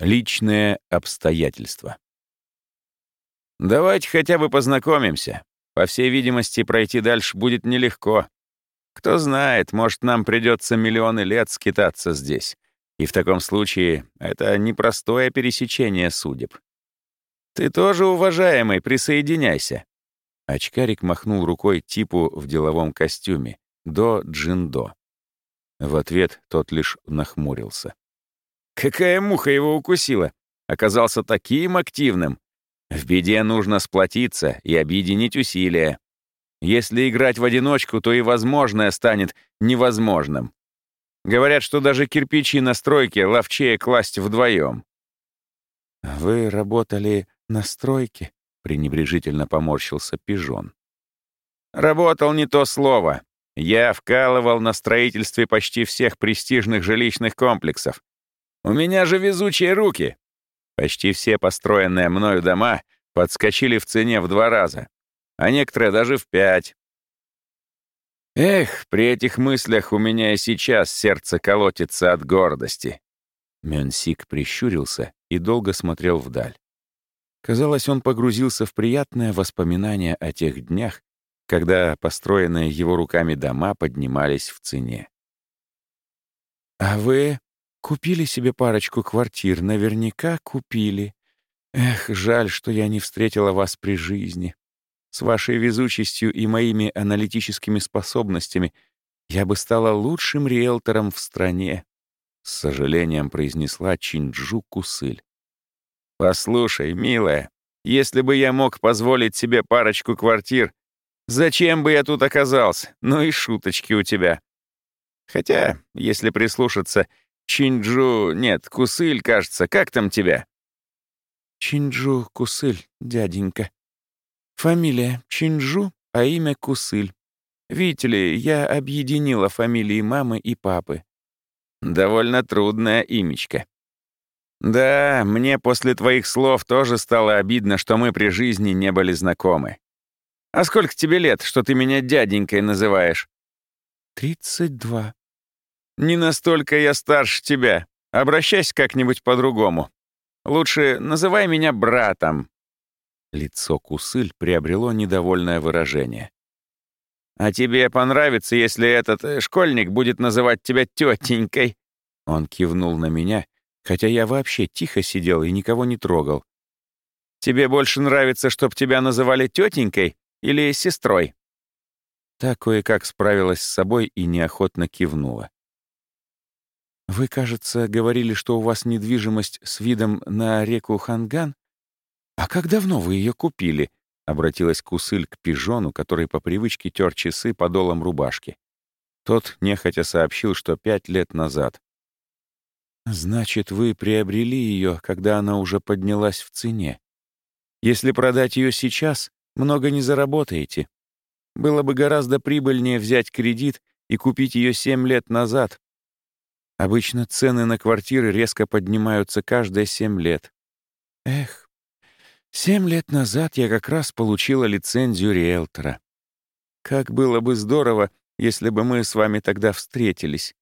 Личные обстоятельства. Давайте хотя бы познакомимся. По всей видимости, пройти дальше будет нелегко. Кто знает, может, нам придется миллионы лет скитаться здесь. И в таком случае это непростое пересечение судеб. Ты тоже, уважаемый, присоединяйся. Очкарик махнул рукой типу в деловом костюме. До Джиндо. В ответ тот лишь нахмурился. Какая муха его укусила? Оказался таким активным. В беде нужно сплотиться и объединить усилия. Если играть в одиночку, то и возможное станет невозможным. Говорят, что даже кирпичи на стройке ловчее класть вдвоем. «Вы работали на стройке?» — пренебрежительно поморщился пижон. «Работал не то слово. Я вкалывал на строительстве почти всех престижных жилищных комплексов. У меня же везучие руки. Почти все построенные мною дома подскочили в цене в два раза, а некоторые даже в пять. Эх, при этих мыслях у меня и сейчас сердце колотится от гордости. Мёнсик прищурился и долго смотрел вдаль. Казалось, он погрузился в приятное воспоминание о тех днях, когда построенные его руками дома поднимались в цене. «А вы купили себе парочку квартир, наверняка купили. Эх, жаль, что я не встретила вас при жизни. С вашей везучестью и моими аналитическими способностями я бы стала лучшим риэлтором в стране», — с сожалением произнесла Чинджу Кусыль. «Послушай, милая, если бы я мог позволить себе парочку квартир, Зачем бы я тут оказался? Ну и шуточки у тебя. Хотя, если прислушаться, Чинджу... Нет, Кусыль, кажется. Как там тебя? Чинджу Кусыль, дяденька. Фамилия Чинджу, а имя Кусыль. Видите ли, я объединила фамилии мамы и папы. Довольно трудная имечко. Да, мне после твоих слов тоже стало обидно, что мы при жизни не были знакомы. А сколько тебе лет, что ты меня дяденькой называешь?» «Тридцать два». «Не настолько я старше тебя. Обращайся как-нибудь по-другому. Лучше называй меня братом». Лицо Кусыль приобрело недовольное выражение. «А тебе понравится, если этот э, школьник будет называть тебя тетенькой?» Он кивнул на меня, хотя я вообще тихо сидел и никого не трогал. «Тебе больше нравится, чтоб тебя называли тетенькой или сестрой?» Та кое-как справилась с собой и неохотно кивнула. «Вы, кажется, говорили, что у вас недвижимость с видом на реку Ханган? А как давно вы ее купили?» — обратилась Кусыль к пижону, который по привычке тер часы подолом рубашки. Тот нехотя сообщил, что пять лет назад. «Значит, вы приобрели ее, когда она уже поднялась в цене. Если продать ее сейчас, много не заработаете. Было бы гораздо прибыльнее взять кредит и купить ее 7 лет назад. Обычно цены на квартиры резко поднимаются каждые 7 лет. Эх, 7 лет назад я как раз получила лицензию риэлтора. Как было бы здорово, если бы мы с вами тогда встретились.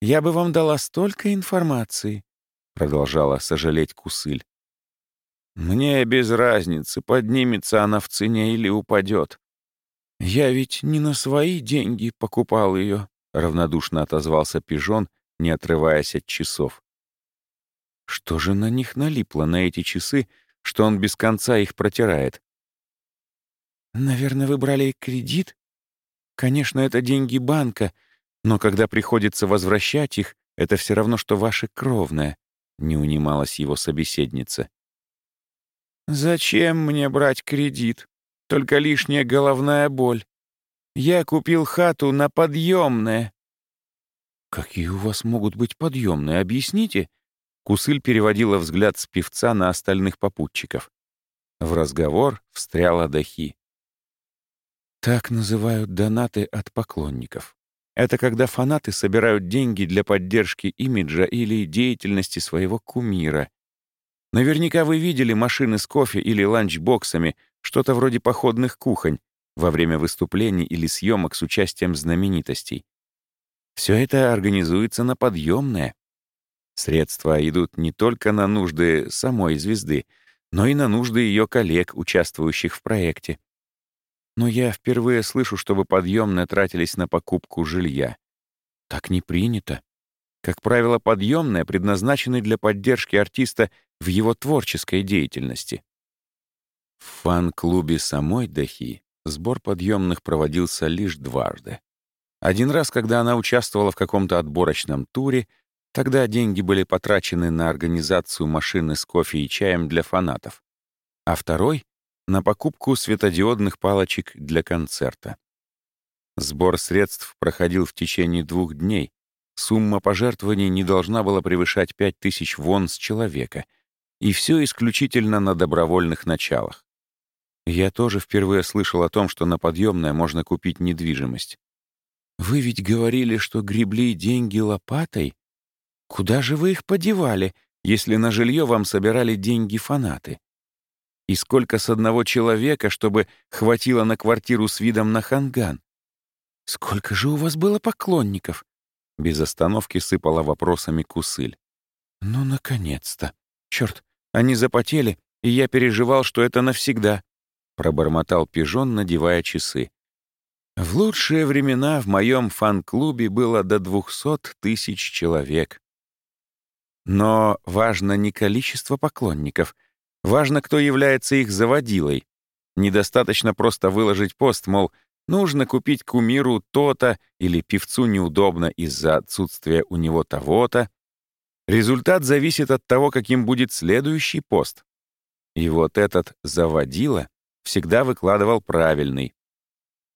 Я бы вам дала столько информации, — продолжала сожалеть Кусыль. Мне без разницы, поднимется она в цене или упадет. Я ведь не на свои деньги покупал ее, равнодушно отозвался пижон, не отрываясь от часов. Что же на них налипло, на эти часы, что он без конца их протирает? Наверное, вы брали кредит? Конечно, это деньги банка, но когда приходится возвращать их, это все равно, что ваше кровное, не унималась его собеседница. «Зачем мне брать кредит? Только лишняя головная боль. Я купил хату на подъемное». «Какие у вас могут быть подъемные? Объясните?» Кусыль переводила взгляд с певца на остальных попутчиков. В разговор встряла Дахи. Так называют донаты от поклонников. Это когда фанаты собирают деньги для поддержки имиджа или деятельности своего кумира, Наверняка вы видели машины с кофе или ланчбоксами, что-то вроде походных кухонь, во время выступлений или съемок с участием знаменитостей. Все это организуется на подъемное. Средства идут не только на нужды самой звезды, но и на нужды ее коллег, участвующих в проекте. Но я впервые слышу, чтобы подъемные тратились на покупку жилья. Так не принято. Как правило, подъемные предназначены для поддержки артиста в его творческой деятельности. В фан-клубе самой Дахи сбор подъемных проводился лишь дважды. Один раз, когда она участвовала в каком-то отборочном туре, тогда деньги были потрачены на организацию машины с кофе и чаем для фанатов. А второй — на покупку светодиодных палочек для концерта. Сбор средств проходил в течение двух дней. Сумма пожертвований не должна была превышать 5000 вон с человека. И все исключительно на добровольных началах. Я тоже впервые слышал о том, что на подъемное можно купить недвижимость. «Вы ведь говорили, что гребли деньги лопатой? Куда же вы их подевали, если на жилье вам собирали деньги фанаты? И сколько с одного человека, чтобы хватило на квартиру с видом на ханган? Сколько же у вас было поклонников?» Без остановки сыпала вопросами Кусыль. «Ну, наконец-то! Черт, они запотели, и я переживал, что это навсегда», — пробормотал пижон, надевая часы. В лучшие времена в моем фан-клубе было до двухсот тысяч человек. Но важно не количество поклонников, важно, кто является их заводилой. Недостаточно просто выложить пост, мол, нужно купить кумиру то-то или певцу неудобно из-за отсутствия у него того-то. Результат зависит от того, каким будет следующий пост. И вот этот заводила всегда выкладывал правильный.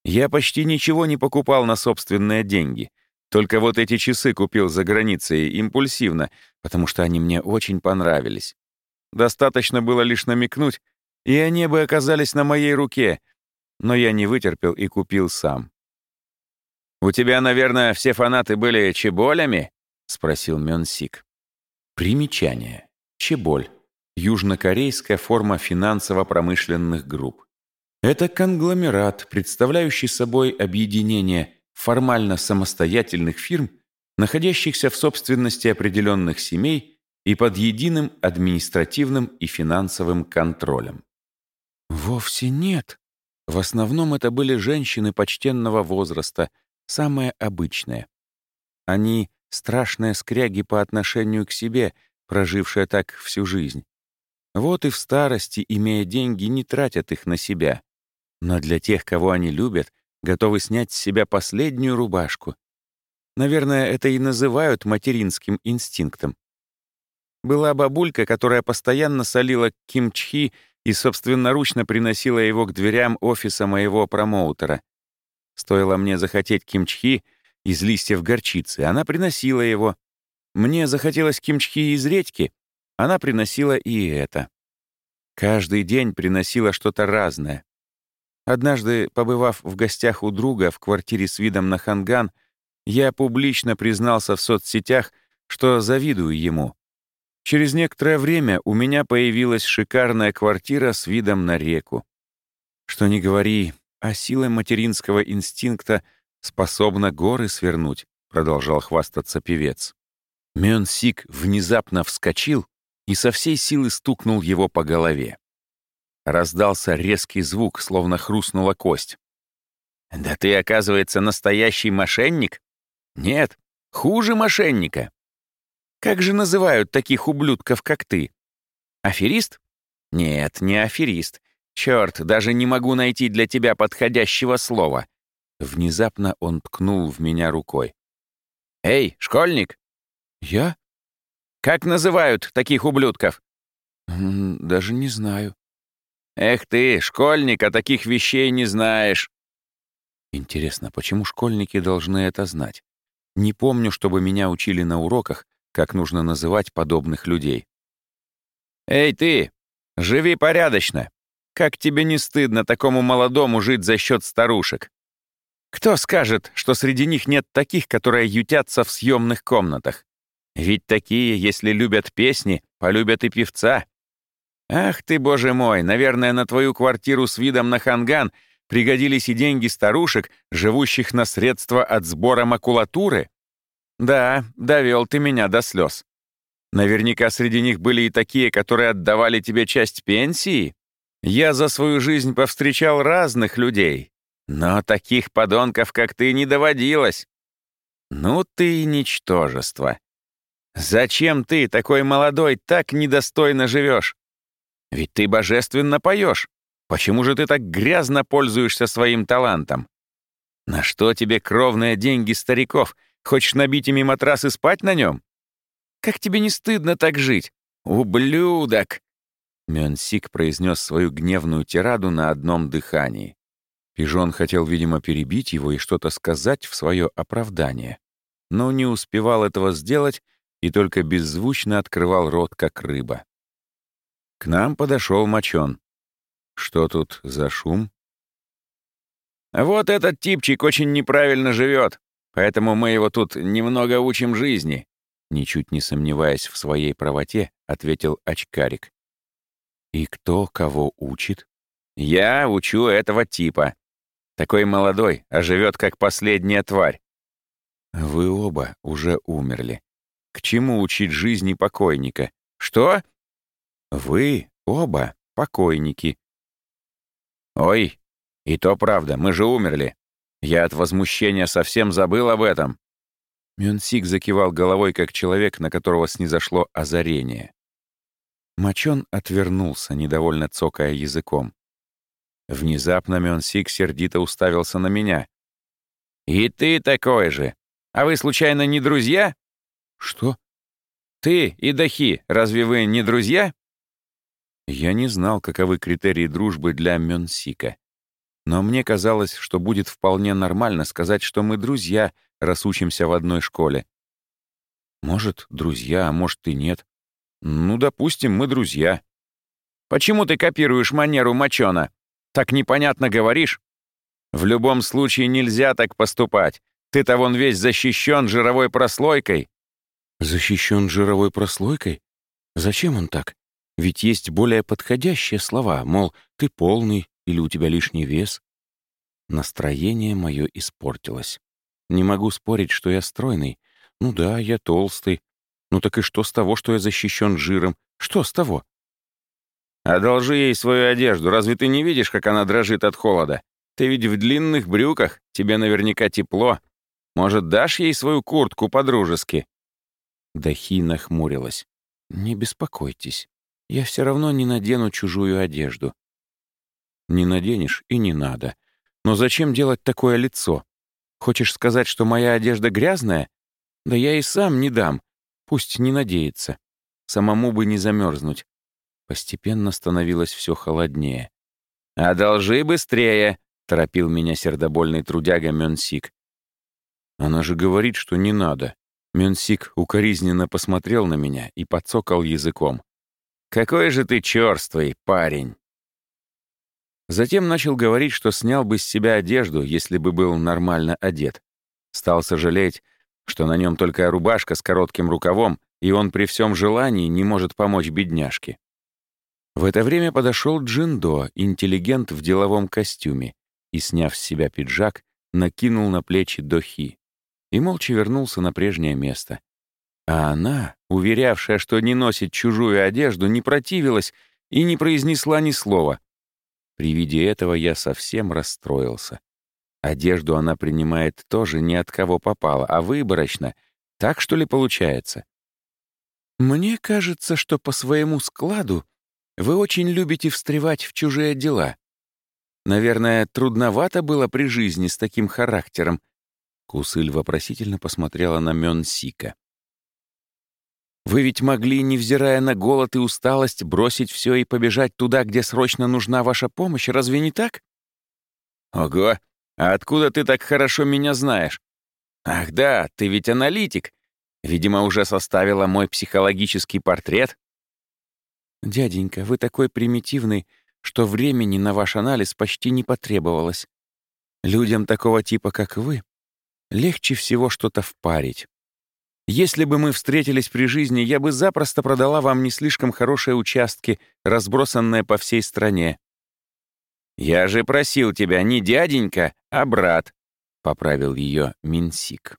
Я почти ничего не покупал на собственные деньги. Только вот эти часы купил за границей импульсивно, потому что они мне очень понравились. Достаточно было лишь намекнуть, и они бы оказались на моей руке, но я не вытерпел и купил сам. «У тебя, наверное, все фанаты были чеболями?» — спросил Мёнсик. Примечание. Чеболь. Южнокорейская форма финансово-промышленных групп. Это конгломерат, представляющий собой объединение формально самостоятельных фирм, находящихся в собственности определенных семей и под единым административным и финансовым контролем. Вовсе нет. В основном это были женщины почтенного возраста, самые обычные. Они — страшные скряги по отношению к себе, прожившие так всю жизнь. Вот и в старости, имея деньги, не тратят их на себя. Но для тех, кого они любят, готовы снять с себя последнюю рубашку. Наверное, это и называют материнским инстинктом. Была бабулька, которая постоянно солила кимчхи и собственноручно приносила его к дверям офиса моего промоутера. Стоило мне захотеть кимчхи из листьев горчицы, она приносила его. Мне захотелось кимчхи из редьки, она приносила и это. Каждый день приносила что-то разное. Однажды, побывав в гостях у друга в квартире с видом на Ханган, я публично признался в соцсетях, что завидую ему. Через некоторое время у меня появилась шикарная квартира с видом на реку. Что ни говори, а сила материнского инстинкта способна горы свернуть, продолжал хвастаться певец. Мён Сик внезапно вскочил и со всей силы стукнул его по голове. Раздался резкий звук, словно хрустнула кость. «Да ты, оказывается, настоящий мошенник? Нет, хуже мошенника. Как же называют таких ублюдков, как ты? Аферист? Нет, не аферист. Черт, даже не могу найти для тебя подходящего слова». Внезапно он ткнул в меня рукой. «Эй, школьник!» «Я?» «Как называют таких ублюдков?» «Даже не знаю». «Эх ты, школьник, а таких вещей не знаешь!» Интересно, почему школьники должны это знать? Не помню, чтобы меня учили на уроках, как нужно называть подобных людей. «Эй ты, живи порядочно! Как тебе не стыдно такому молодому жить за счет старушек? Кто скажет, что среди них нет таких, которые ютятся в съемных комнатах? Ведь такие, если любят песни, полюбят и певца. Ах ты, боже мой, наверное, на твою квартиру с видом на ханган пригодились и деньги старушек, живущих на средства от сбора макулатуры? Да, довел ты меня до слез. Наверняка среди них были и такие, которые отдавали тебе часть пенсии. Я за свою жизнь повстречал разных людей, но таких подонков, как ты, не доводилось. Ну ты ничтожество. Зачем ты, такой молодой, так недостойно живешь? Ведь ты божественно поешь. Почему же ты так грязно пользуешься своим талантом? На что тебе кровные деньги стариков? Хочешь набить ими матрас и спать на нем? Как тебе не стыдно так жить? Ублюдок!» Мёнсик произнес свою гневную тираду на одном дыхании. Пижон хотел, видимо, перебить его и что-то сказать в свое оправдание, но не успевал этого сделать и только беззвучно открывал рот, как рыба. К нам подошел Мочон. Что тут за шум? «Вот этот типчик очень неправильно живет, поэтому мы его тут немного учим жизни», ничуть не сомневаясь в своей правоте, ответил очкарик. «И кто кого учит?» «Я учу этого типа. Такой молодой, а живет как последняя тварь». «Вы оба уже умерли. К чему учить жизни покойника? Что?» «Вы оба покойники. «Ой, и то правда, мы же умерли. Я от возмущения совсем забыл об этом». Мюнсик закивал головой, как человек, на которого снизошло озарение. Мочон отвернулся, недовольно цокая языком. Внезапно Мюнсик сердито уставился на меня. «И ты такой же. А вы, случайно, не друзья?» «Что?» «Ты и Дахи, разве вы не друзья?» Я не знал, каковы критерии дружбы для Мёнсика. Но мне казалось, что будет вполне нормально сказать, что мы друзья, раз учимся в одной школе. Может, друзья, а может и нет. Ну, допустим, мы друзья. Почему ты копируешь манеру Мочона? Так непонятно говоришь? В любом случае нельзя так поступать. Ты-то вон весь защищен жировой прослойкой. Защищен жировой прослойкой? Зачем он так? Ведь есть более подходящие слова, мол, ты полный или у тебя лишний вес. Настроение мое испортилось. Не могу спорить, что я стройный. Ну да, я толстый. Ну так и что с того, что я защищен жиром? Что с того? Одолжи ей свою одежду. Разве ты не видишь, как она дрожит от холода? Ты ведь в длинных брюках, тебе наверняка тепло. Может, дашь ей свою куртку по-дружески?» Дахи нахмурилась. «Не беспокойтесь. Я все равно не надену чужую одежду. Не наденешь и не надо. Но зачем делать такое лицо? Хочешь сказать, что моя одежда грязная? Да я и сам не дам. Пусть не надеется. Самому бы не замерзнуть. Постепенно становилось все холоднее. «Одолжи быстрее!» — торопил меня сердобольный трудяга Мёнсик. «Она же говорит, что не надо». Мёнсик укоризненно посмотрел на меня и подсокал языком. «Какой же ты черствый, парень!» Затем начал говорить, что снял бы с себя одежду, если бы был нормально одет. Стал сожалеть, что на нем только рубашка с коротким рукавом, и он при всем желании не может помочь бедняжке. В это время подошел Джиндо, интеллигент в деловом костюме, и, сняв с себя пиджак, накинул на плечи дохи и молча вернулся на прежнее место, а она, уверявшая, что не носит чужую одежду, не противилась и не произнесла ни слова. При виде этого я совсем расстроился. Одежду она принимает тоже не от кого попало, а выборочно. Так что ли получается? Мне кажется, что по своему складу вы очень любите встревать в чужие дела. Наверное, трудновато было при жизни с таким характером. Кусыль вопросительно посмотрела на Мёнсика. Вы ведь могли, невзирая на голод и усталость, бросить все и побежать туда, где срочно нужна ваша помощь, разве не так? Ого, а откуда ты так хорошо меня знаешь? Ах да, ты ведь аналитик. Видимо, уже составила мой психологический портрет. Дяденька, вы такой примитивный, что времени на ваш анализ почти не потребовалось. Людям такого типа, как вы, легче всего что-то впарить. Если бы мы встретились при жизни, я бы запросто продала вам не слишком хорошие участки, разбросанные по всей стране. Я же просил тебя не дяденька, а брат, — поправил ее Минсик.